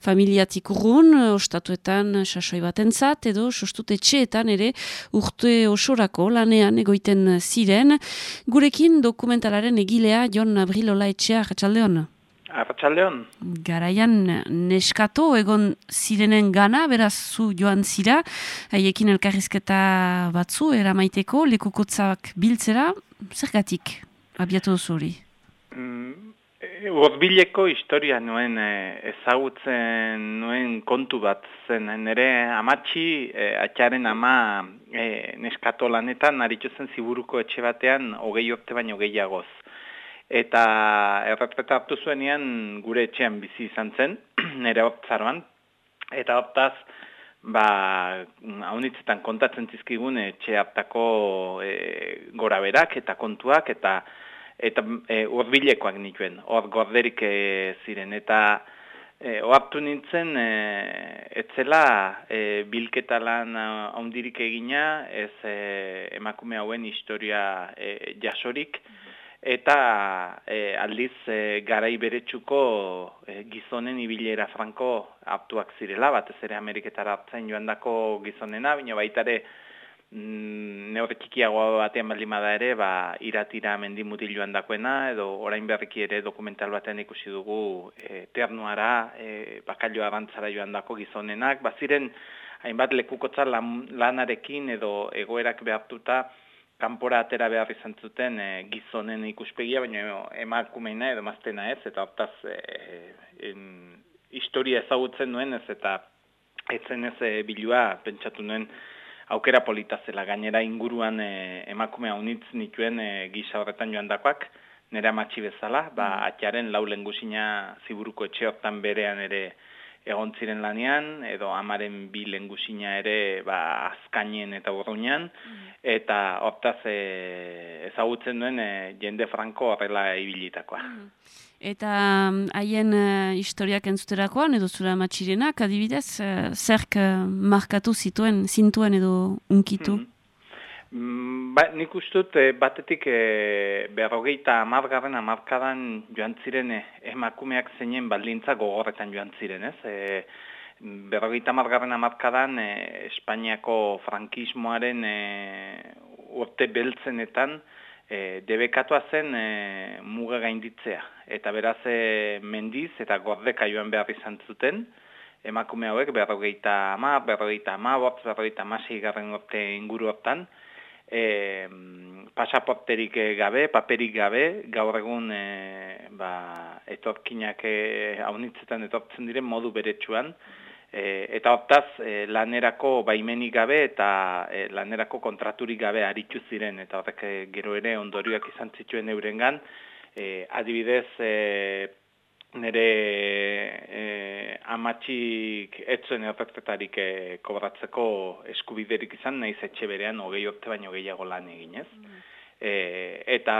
Familiatik urrun, ostatuetan sasoi batentzat edo sostute txeetan ere urte osorako lanean egoiten ziren. Gurekin dokumentalaren egilea Jon Abrilola etxea, Arratxaldeon?
Arratxaldeon.
Garaian neskato egon zirenen gana, beraz zu joan zira, haiekin elkarrizketa batzu, eramaiteko, lekukotzak biltzera, zergatik abiatu zuri?
Mm, Urbileko historia nuen e, ezagutzen nuen kontu bat zen. Nere amatxi, e, atxaren ama e, neskato lanetan, aritu zen ziburuko etxe batean, hogei urte baino gehiagoz. Eta erretreta hartu zuenean gure etxean bizi izan zen, nire hortzaroan. Eta hortaz, ba, haunitzetan kontatzen zizkigun etxe hartako e, gora berak eta kontuak, eta eta e, urbilekoak nituen, hor gorderik e, ziren, eta e, oartu nintzen, e, etzela e, bilketa lan haundirik egina, ez e, emakume hauen historia e, jasorik, eta e, aldiz e, garai beretsuko e, gizonen ibilera franko hartuak zirela, batez ere Ameriketara hartzen joan dako gizonena, baina baitare, neurri txikiagoa batean baldin bada ere, ba, iratira mendimutil joan dakoena, edo orain berriki ere dokumental batean ikusi dugu e, ternuara, e, bakailo arantzara joan dako gizonenak, baziren hainbat lekukotza lan, lanarekin edo egoerak behartuta, kanpora atera behar izan zuten e, gizonen ikuspegia, baina emakumeina edo maztena ez, eta hortaz e, historia ezagutzen nuen ez, eta etzen ez e, bilua pentsatu nuen aukera polita zela gainera inguruan e, emakume haunitz nituen e, gisa horretan joan dakoak, nire amatxi bezala, ba, mm. atxaren lau lengusina ziburuko etxe hortan berean ere egon ziren lanean, edo amaren bi lengusina ere ba, azkainien eta urruinan, mm. eta hortaz e, ezagutzen duen e, jende franko horrela ibilitakoa. Mm.
Eta mm, haien uh, historiak entzuterakoan edo zura matxirenak, adibidez, uh, zerk uh, markatu zituen, zintuen edo unkitu?
Mm -hmm. ba, nik ustut batetik e, berrogeita amargarren amarkadan joan ziren emakumeak zeinen baldintza gogorretan joan ziren, ez? E, berrogeita amargarren amarkadan Espainiako frankismoaren e, urte beltzenetan, e, debekatua zen e, muga gainditzea. Eta beraz e, mendiz eta gordeka joan behar izan zuten, emakume hauek berrogeita ama, berrogeita ama, bort, berrogeita amasei garren orte inguru hortan, e, pasaporterik gabe, paperik gabe, gaur egun e, ba, etorkinak e, haunitzetan etortzen diren modu beretsuan, E, eta hortaz, e, lanerako baimenik gabe eta e, lanerako kontraturik gabe aritu ziren, eta horrek gero ere ondorioak izan zituen eurengan, e, adibidez, e, nire e, amatxik etzuen erretretarik e, kobratzeko eskubiderik izan, nahiz etxe berean hogei urte baino gehiago lan eginez. E, eta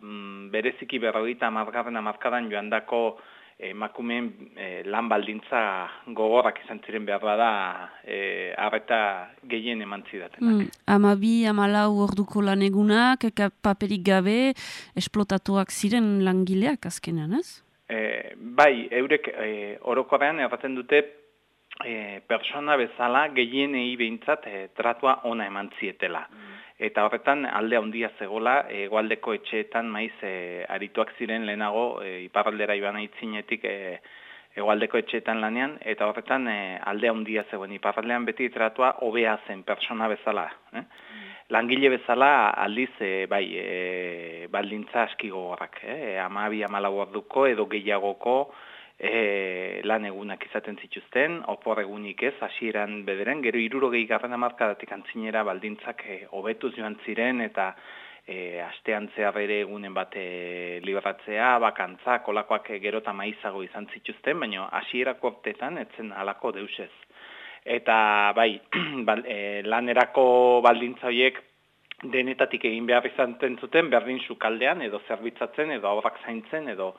mm, bereziki berrogeita amargarren amarkadan joan dako emakumeen e, lan baldintza gogorrak izan ziren behar bada e, arreta gehien eman zidatenak.
Mm, ama bi, ama lau orduko lan egunak, paperik gabe, esplotatuak ziren langileak azkenean, ez?
E, bai, eurek e, orokorrean erraten dute e, persona bezala gehienei behintzat e, tratua ona eman zietela. Mm eta horretan alde handia zegola hegoaldeko etxeetan maiz e, arituak ziren lehenago e, iparraldera iban aitzinetik e, hegoaldeko etxeetan lanean eta horretan e, alde handia zegoen iparraldean beti tratua hobea zen persona bezala eh? Mm. langile bezala aldiz e, bai e, baldintza aski gogorrak eh? amabi amalau orduko edo gehiagoko e, lan egunak izaten zituzten, opor egunik ez, hasieran bederen, gero irurogei garren amarkadatik antzinera baldintzak e, hobetuz joan ziren, eta e, astean zehar ere egunen bate libratzea, bakantza, kolakoak gero eta maizago izan zituzten, baina hasierako optetan etzen halako deusez. Eta bai, bal, e, lanerako baldintza horiek denetatik egin behar izan zuten, berdin sukaldean, edo zerbitzatzen, edo aurrak zaintzen, edo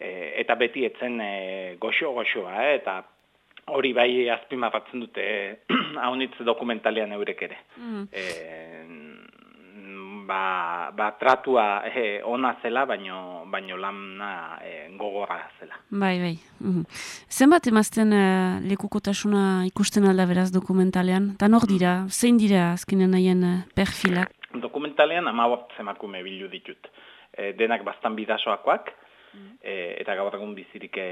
e, eta beti etzen e, goxo goxoa, eh, eta hori bai azpimarratzen dute haunitz dokumentalean eurek ere. Mm. E, ba, ba tratua e, ona zela, baino, baino lana e, gogorra zela.
Bai, bai. Mm Zenbat emazten e, lekukotasuna ikusten alda beraz dokumentalean? Ta nor dira? Zein dira azkenen nahien perfilak?
Dokumentalean amabot zemakume bilu ditut. E, denak bastan bidasoakoak, e, eta gaur egun bizirik e,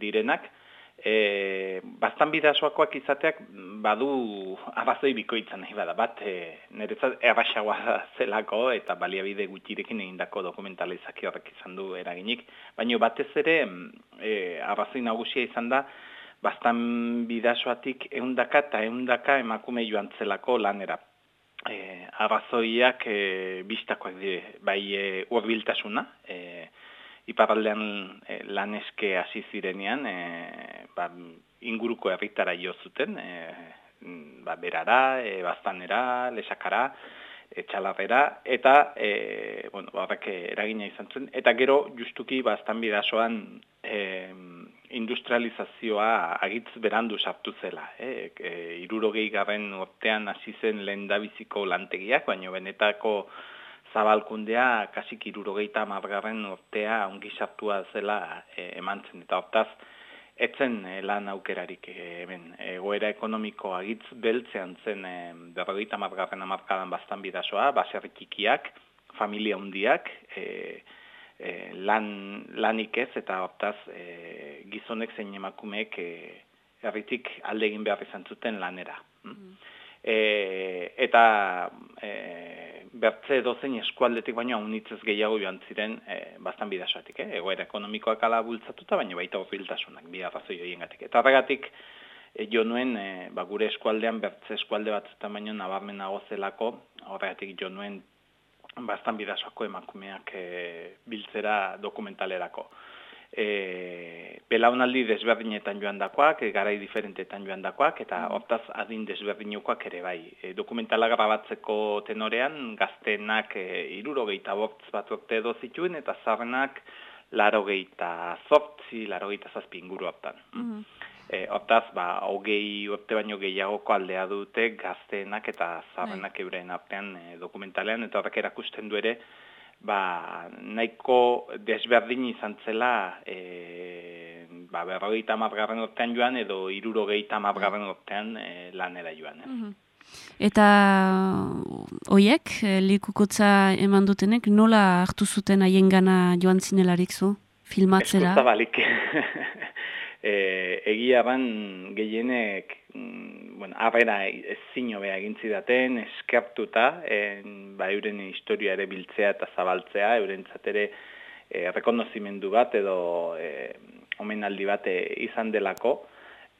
direnak. E, bastan bidasoakoak izateak badu abazoi bikoitzan nahi bada, bat e, niretzat erraxagoa zelako eta baliabide gutxirekin egindako dokumentalizazio horrek izan du eraginik, baina batez ere e, abazoi nagusia izan da bastan bidasoatik eundaka eta eundaka emakume joan zelako lanera. E, arrazoiak e, biztakoak dire, bai e, urbiltasuna, e, iparraldean e, laneske hasi zirenean, e, ba, inguruko herritara jo zuten, e, ba, berara, e, baztanera, lesakara, etxalarrera, eta e, bueno, horrek eragina izan zen. Eta gero, justuki, baztan bidasoan e, industrializazioa agitz berandu sartu zela. E, e, irurogei garren urtean hasi zen lehen lantegiak, baina benetako zabalkundea kasik irurogeita margarren urtea ongi sartua zela e, emantzen. Eta hortaz, etzen e, lan aukerarik e, hemen. Egoera ekonomiko agitz beltzean zen e, berrogeita margarren amarkadan bastan bidazoa, baserrikikiak, familia hundiak, e, e, lan, lanik ez, eta hortaz e, gizonek zein emakumeek e, erritik alde egin behar izan zuten lanera. Mm. E, eta e, bertze dozein eskualdetik baino unitzez gehiago joan ziren e, bastan bidasoatik, eh? egoera ekonomikoak ala bultzatuta, baina baita horbiltasunak, bi arrazoi horien gatik. Eta horregatik, e, jo nuen, e, ba, gure eskualdean bertze eskualde bat zutan baino nabarmen zelako, horregatik jo nuen bastan bidasoako emakumeak e, biltzera dokumentalerako e, belaunaldi desberdinetan joan dakoak, e, garai diferentetan joan dakoak, eta mm. hortaz adin desberdinukoak ere bai. E, dokumentala grabatzeko tenorean, gaztenak e, iruro gehieta bortz bat urte edo zituen, eta zarrenak laro gehieta zortzi, laro gehieta zazpi inguru hortan. Mm. E, hortaz, ba, hogei urte baino gehiagoko aldea dute gazteenak eta zarrenak bai. euren artean e, dokumentalean, eta horrek erakusten du ere, ba, nahiko desberdin izan zela e, ba, berrogeita margarren urtean joan edo irurogeita margarren urtean e, lanera joan. Eh?
Eta hoiek, e, likukotza eman dutenek, nola hartu zuten haien gana joan zinelarik zu, filmatzera?
Eskuza balik. E, egia ban gehienek Mm, bueno, arrera ez zino beha egintzi daten, eskertuta, en, ba, euren historia ere biltzea eta zabaltzea, euren ere e, rekonozimendu bat edo e, omenaldi bat izan delako,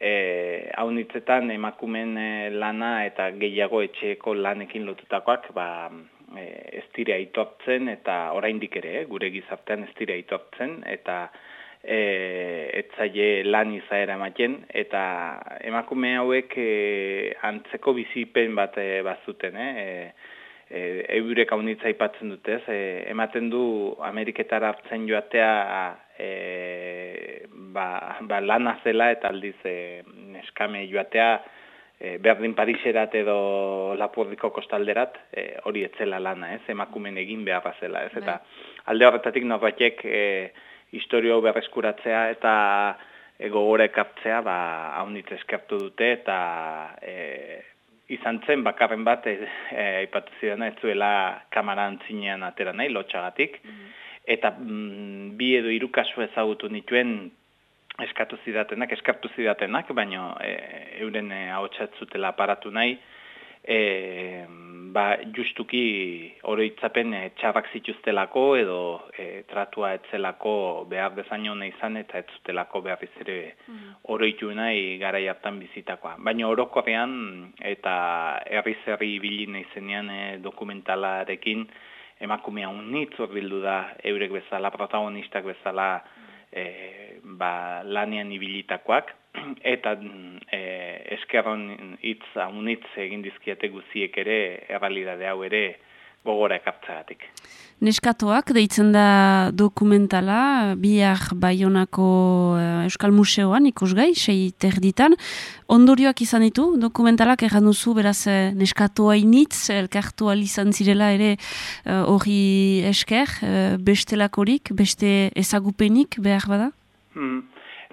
e, haunitzetan emakumen lana eta gehiago etxeeko lanekin lotutakoak ba, e, ez dire aitortzen eta oraindik ere, eh, gure gizartean ez dire aitortzen eta e, etzaile lan izaera ematen eta emakume hauek e, antzeko bizipen bat e, bazuten, eh? e, eurek haunitza ipatzen dute, ez? E, ematen du Ameriketara hartzen joatea e, ba, ba lana zela eta aldiz e, neskame joatea e, berdin Pariserat edo Lapurdiko kostalderat e, hori etzela lana, ez? Emakumen egin beharra zela, ez? Eta bai. alde horretatik norbaitek e, historio berreskuratzea eta e, gogore ekartzea ba, haunitz eskertu dute eta e, izan zen bakarren bat e, e, ipatu zidana ez zuela kamaran zinean atera nahi, lotxagatik. Mm eta mm, bi edo hiru kasu ezagutu nituen eskatu zidatenak, eskartu zidatenak, baino e, euren e, ahotsatzutela aparatu nahi, e, ba, justuki oroitzapen e, txarrak zituztelako edo e, tratua etzelako behar bezain hona izan eta ez zutelako behar izere mm. oroitu nahi gara hartan bizitakoa. Baina orokorrean eta herri-zerri bilin izenean e, dokumentalarekin, emakumea unitz bildu da eurek bezala, protagonistak bezala e, ba, lanian ibilitakoak, eta e, eskerron hitz unitz egin dizkiate guziek ere, errealidade hau ere gogora ekartzagatik.
Neskatoak, deitzen da dokumentala, bihar Baionako uh, Euskal Museoan ikusgai, sei terditan. Ondorioak izan ditu, dokumentalak erran duzu, beraz, eh, neskatoa initz, elkartu izan zirela ere eh, hori uh, esker, uh, bestelakorik, beste ezagupenik behar bada?
Hmm.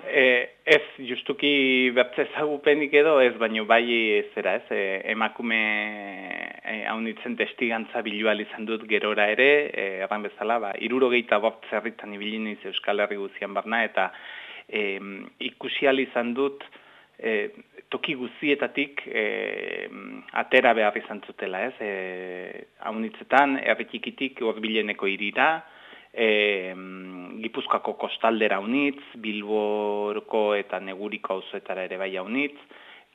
E, ez, justuki bertze ezagupenik edo, ez baino bai zera ez, e, emakume e, haunitzen testigantza bilual izan dut gerora ere, e, erran bezala, ba, iruro gehieta bort zerritan ibiliniz Euskal Herri guzian barna, eta e, ikusial izan dut e, toki guzietatik e, atera behar izan zutela ez, e, haunitzetan, errikikitik urbileneko irira, e, Gipuzkoako kostaldera unitz, Bilborko eta Neguriko auzoetara ere bai unitz,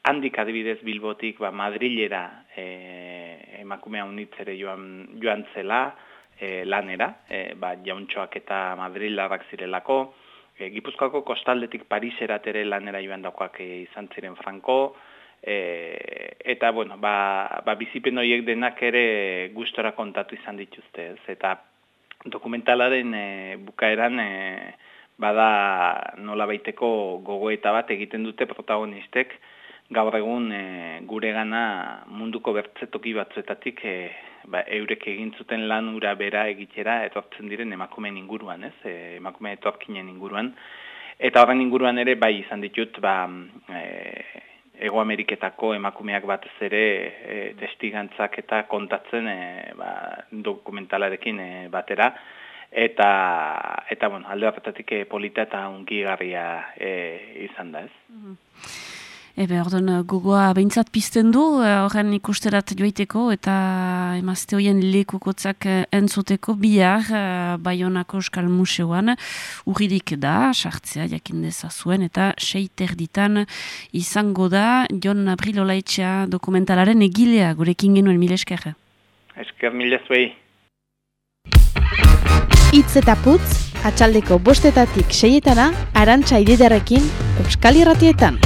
handik adibidez Bilbotik ba, Madrilera e, emakumea unitz ere joan, joan zela e, lanera, e, ba, jauntxoak eta Madrilarrak zirelako, e, Gipuzkoako kostaldetik Pariserat ere lanera joan daukoak e, izan ziren franko, e, eta bueno, ba, ba, bizipen horiek denak ere gustora kontatu izan dituzte, ez? eta dokumentalaren e, bukaeran e, bada nola baiteko gogoeta bat egiten dute protagonistek gaur egun e, gure gana munduko bertzetoki batzuetatik e, ba, eurek egin zuten lan ura bera egitera etortzen diren emakumeen inguruan, ez? E, emakume etorkinen inguruan. Eta horren inguruan ere bai izan ditut ba, e, Ego Ameriketako emakumeak batez ere e, testigantzak eta kontatzen e, ba, dokumentalarekin e, batera eta eta bueno, alde horretatik e, polita eta ungigarria e, izan da, ez? Mm
Ebe, orduan, gogoa behintzat pizten du, eh, horren ikusterat joiteko eta emazte horien lekukotzak eh, entzuteko bihar eh, Bayonako Euskal Museoan urridik da, sartzea jakin dezazuen eta seiter ditan izango da Jon Abril Olaitxea dokumentalaren egilea gurekin genuen mile esker.
Esker mile zuei.
Itz eta putz, atxaldeko bostetatik seietana, arantxa ididarekin Euskal Irratietan.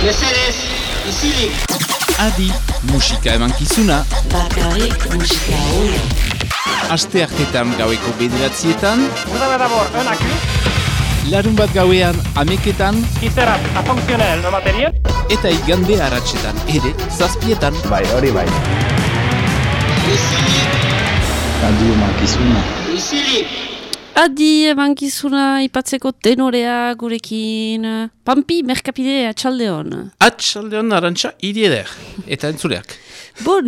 Mesedez, izilik! Adi, musika eman kizuna.
Bakarrik musika hori.
Aste hartetan gaueko bederatzietan.
Uda bedabor, enaku.
Larun bat gauean ameketan.
Kizerat, afunkzionel, no materiel.
Eta igande haratsetan, ere, zazpietan.
Bai, hori bai.
Izilik!
Adi, mankizuna.
Izilik!
Adi emankizuna ipatzeko tenorea gurekin. Pampi, merkapide, atxaldeon.
Atxaldeon, arantxa, irieder. Eta entzuleak.
Bon,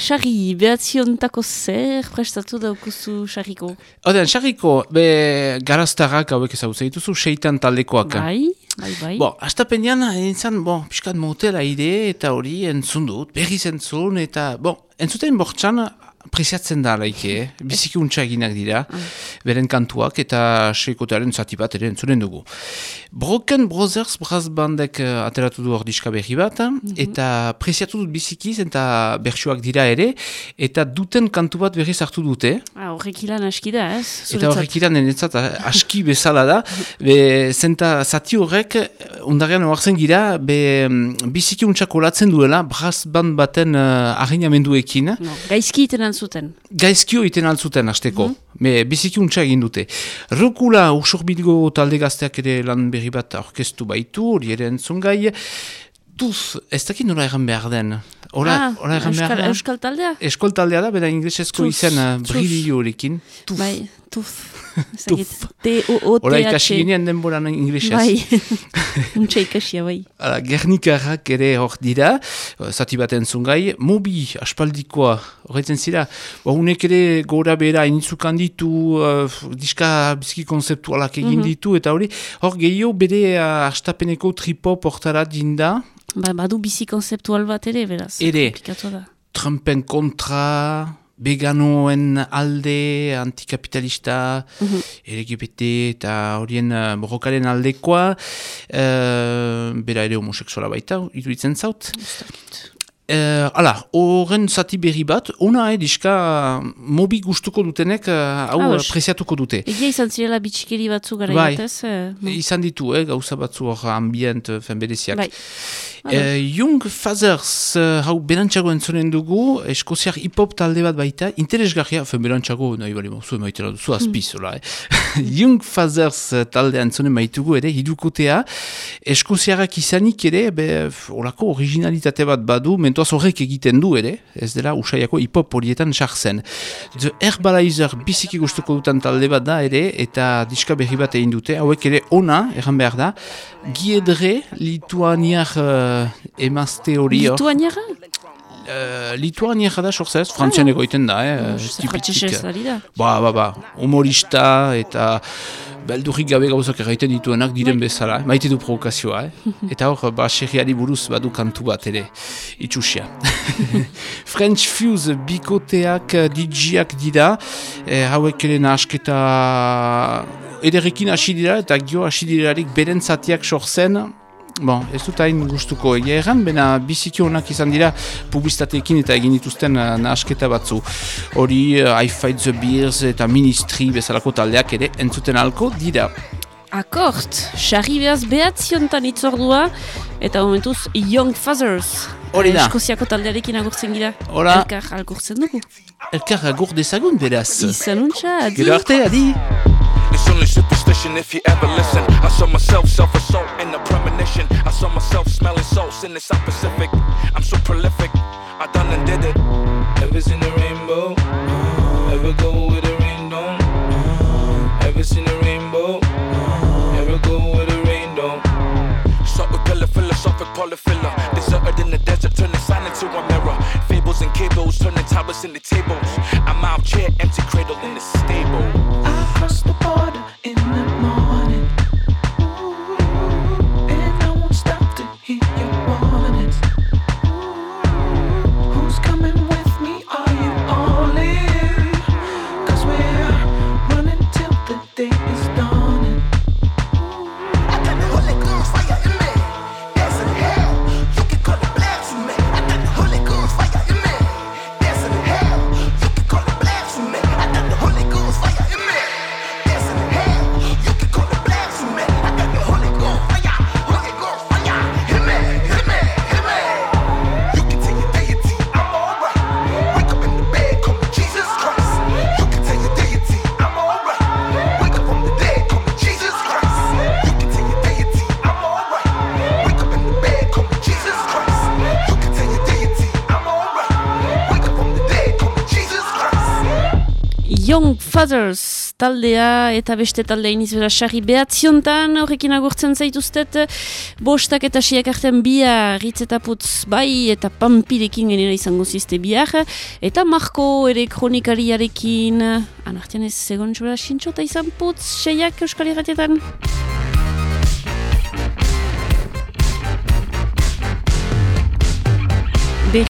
xarri, uh, behatziontako zer prestatu daukuzu xarriko?
Odean, xarriko, be, garaztarrak hauek ezagutzen dituzu, seitan taldekoak.
Bai, bai, bai.
Bo, astapenean, entzan, bo, piskat motela ide, eta hori entzun dut, berriz entzun, eta, bo, entzuten bortxan, preziatzen da laike, eh? biziki untsa eginak dira, beren kantuak eta seikotearen zati bat ere entzunen dugu. Broken Brothers Brass Bandek uh, ateratu du hor diska berri bat, eta preziatu dut bizikiz eta bertsuak dira ere, eta duten kantu bat berriz hartu dute.
Ah, Horrek ilan aski da, ez?
Eta horrek iran denetzat aski bezala da, be, zenta zati horrek, undarean oartzen gira, be, mm, biziki untsak olatzen duela, brass band baten uh, ahinamenduekin.
No, gaizki iten zuten.
Gaizkio iten altzuten hasteko, me biziki untsa egin dute. Rokula usurbilgo talde gazteak ere lan berri bat orkestu baitu, hori ere entzun gai. Tuz, ez dakit nola egan behar den. Hola,
ah,
hola egan behar
euskal,
da.
euskal taldea?
Eskol taldea da, bera inglesezko
Tuz,
izen uh,
tuz.
brilio horekin. Tuf.
Bai, tuf. Tuf. T-O-O-T-H.
Hola ikasi ginean denboran inglesez.
Bai, untsa ikasia, bai.
Hala, Gernikarrak ere hor dira, eh, zati bat entzun gai, mobi, aspaldikoa, horretzen zira, ba, unek ere gora bera initzukan ditu, uh, diska bizki konzeptualak egin
Mhm.
ditu, eta hori, hor gehiago bere uh, astapeneko tripop hortara dinda,
Ba, badu bizi konzeptual bat ere, beraz.
Ere. Trumpen kontra, veganoen alde, antikapitalista,
Mhm.
LGBT eta horien uh, borrokaren aldekoa, uh, bera ere homoseksuala baita, iruditzen zaut. Uh, ala, horren zati berri bat, ona eh, diska mobi gustuko dutenek uh, hau
Ah,
preziatuko dute.
Egia izan zirela bitxikeri batzu gara
Bai.
batez. eh,
Izan ditu, eh, gauza batzu hor ambient, eh, fen bereziak.
Bai.
Eh, Young Fathers, eh, hau berantxago entzonen dugu, eskoziar hip-hop talde bat baita, interesgarria, fen berantxago, nahi bali mozu, maitela duzu azpiz, hola, eh. Young Fathers eh, talde entzonen baitugu ere, hidukotea, eskoziarrak izanik ere, be, olako originalitate bat badu, mentoaz horrek egiten du ere, ez dela usaiako hip-hop horietan sartzen. The Herbalizer biziki gustuko dutan talde bat da ere, eta diska berri bat egin dute, hauek ere ona, erran behar da, Giedre, lituaniar uh, emazte hori hor.
Lituaniara?
Uh, lituaniara da, sorzez, frantzian egoiten da, eh,
Ah,
tipitik.
da.
Ba, ba, ba, humorista eta beldurrik gabe gauzak erraiten dituenak diren bezala, maite du provokazioa, eh? eta hor, ba, serriari buruz badu kantu bat ere, itxusia. French Fuse bikoteak, DJak dira, eh, hauek ere nahasketa ederrekin hasi dira, eta gio hasi dirarik beren zatiak sortzen, Bon, ez dut hain gustuko egia erran, bena biziki honak izan dira publizitateekin eta egin dituzten uh, nahasketa batzu. Hori, uh, I Fight the Beers eta Ministry bezalako taldeak ere entzuten alko dira.
Akort, sarri behaz behatziontan itzordua, eta momentuz Young Fathers.
Hori da.
Eskoziako taldearekin agurtzen gira.
Hola.
Elkar agurtzen dugu.
Elkar agur dezagun beraz.
Izan untxa, adi.
Gero arte, adi.
It's only superstition if you ever listen. I saw myself self-assault in a premonition. I saw myself smelling salts in the South Pacific. I'm so prolific. I done and did it. Ever seen a rainbow? Ever go Deserted in the desert, turning sand into a mirror. Fables and cables, turning towers into tables. I'm out chair, empty cradle in the stable.
Across the
taldea eta beste taldea inizbera sarri behatziontan horrekin agurtzen zaituztet bostak eta siak artean bia ritz eta putz bai eta pampirekin genera izango zizte biar eta Marko ere kronikariarekin anartian ez segon txura sintxo eta izan putz seiak euskal irratietan